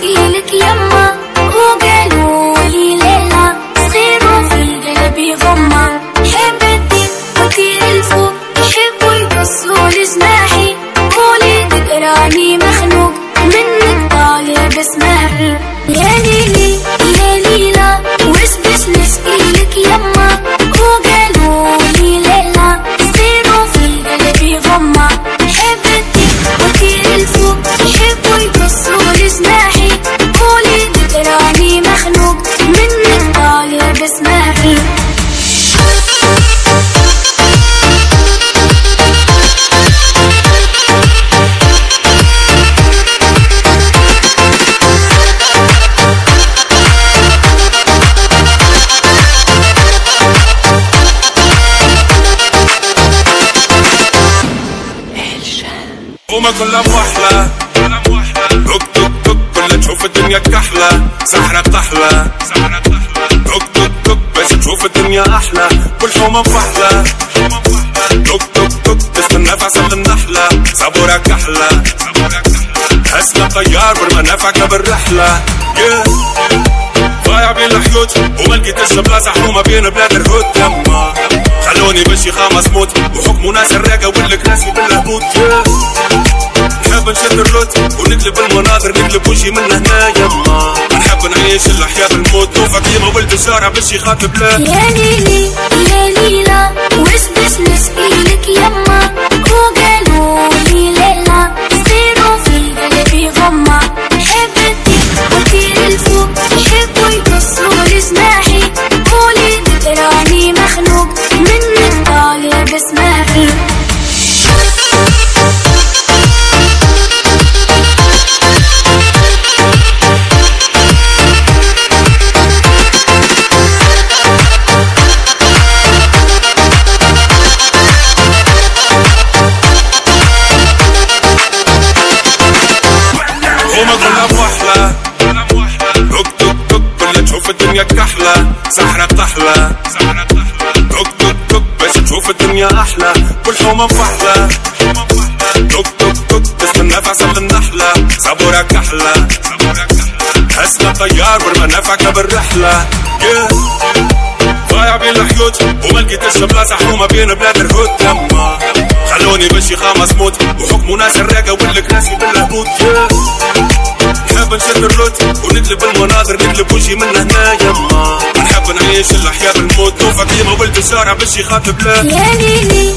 y وما كلها بوحلة. توك توك توك كلها تشوف الدنيا كحلة. سحرة بطحلة توك توك توك باش تشوف الدنيا أحلى. كل حومة بوحلة. توك توك توك تستنى في عسل النحلة. صبورة كحلة. اسمع طيار والمنافع بالرحلة. ضايع بين الحيوت وما لقيتش بلاصة حومة بين بلاد الهود. يما. خلوني بشي خامس موت وحكموا ناس الراقة والكراسي بالهبوط yeah. نشد الروت ونقلب المناظر نقلب وجهي من هنا يما. نحب نعيش الحياة بالموت نوفى ولد الشارع باش يخاطب لا. يا ليلي يا ليلى وش الدنيا كحلة سحرة بطحلة توك توك توك باش تشوف الدنيا أحلى. كل حومة بوحلة توك توك توك تستنى في عسل النحلة. صبورة كحلة اسمع طيار والمنافع بالرحلة. Yeah. ضايع بين الحيوت وما لقيتش بلاصة حومة بين بلاد الهود يما. خلوني بشي خامس موت وحكموا ناس الراقة والكراسي بالهبوط yeah. نحب نشد الروت ونقلب المناظر نقلب وجهي من هنا يما نحب نعيش الحياة بالموت نوفى كيما ولد الشارع باش يخاطب لا يا ليلي